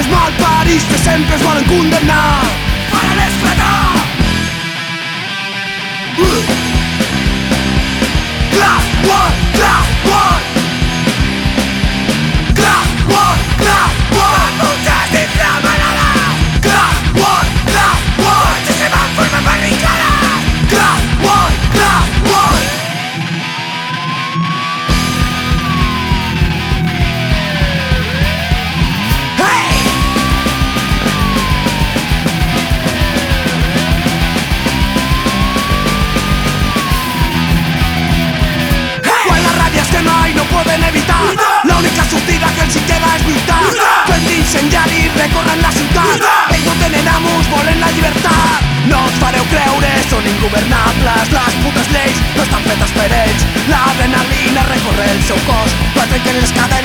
És malparis que sempre es volen condemnar. caduques lleis no estan fetes per ells. L'adrenalina recorre el seu cos, però trenquen les cadenes